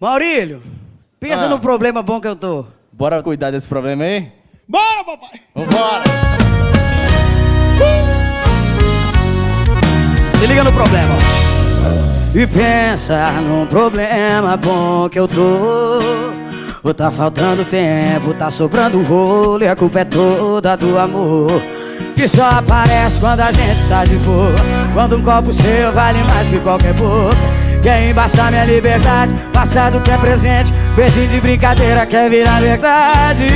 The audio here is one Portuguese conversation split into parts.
Maurílio, pensa Ah. no problema bom que eu tô. Bora cuidar desse problema aí? Bora, papai! Vambora! Se liga no problema. E pensa num problema bom que eu tô. Ou tá faltando tempo, tá sobrando rolo e a culpa é toda do amor. Que só aparece quando a gente está de boa. Quando um copo seu vale mais que qualquer boca. Quer embaçar minha liberdade, passado que é presente. Beijinho de brincadeira quer virar verdade.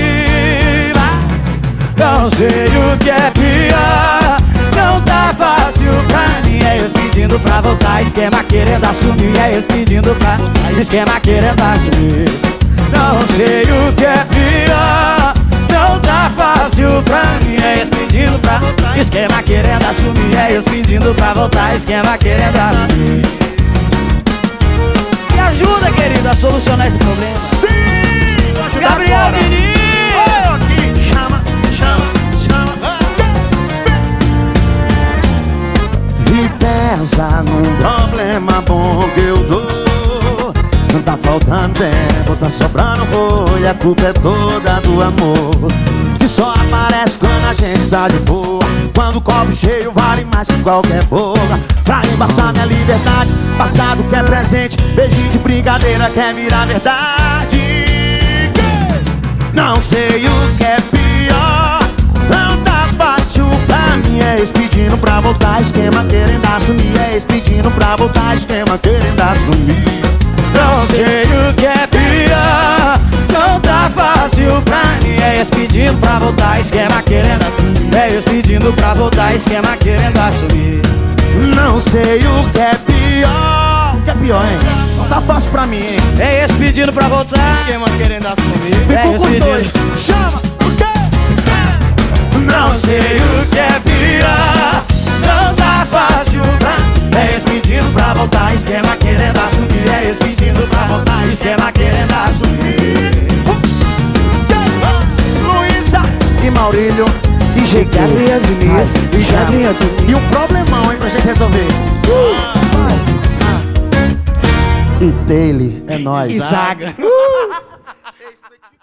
Não sei o que é pior. Não tá fácil pra mim. É eles pedindo pra voltar. Esquema querendo assumir. É eles pedindo pra Esquema querendo assumir. Não sei o que é pior. Não tá fácil pra mim. É eles pedindo pra Esquema querendo assumir. É eles pedindo pra voltar. Esquema querendo assumir ajuda, a solucionar esse problema Sim! Vou ajudar Gabriel agora. Diniz Ô, aqui, chama, chama, chama. E pensa num problema bom que eu dou Não tá faltando tempo, tá sobrando E a culpa é toda do amor Que só aparece quando a gente tá de boa Quando o copo cheio vale mais que qualquer boca Pra embaçar minha liberdade Passado que é presente. Beijinho de brincadeira quer virar verdade. Não sei o que é pior. Não tá fácil pra mim É eles pedindo pra voltar. Esquema querendo assumir É eles pedindo pra voltar. Esquema querendo assumir. Não sei o que é pior. Não tá fácil pra mim É eles pedindo pra voltar. Esquema querendo assumir É eles pedindo pra voltar Esquema querendo assumir Não sei o que é pior O que é pior, hein? Não tá fácil pra mim, hein? É eles pedindo pra voltar Esquema querendo assumir. É Ficou eles com pedindo dois Chama! O quê? Não sei o que é pior Não tá fácil pra É eles pedindo pra voltar Esquema querendo assumir É pedindo GQ. Gabriel e Gabriel E um problemão, hein, pra gente resolver. Uh! Ah. E dele, é nóis. E zaga. Uh!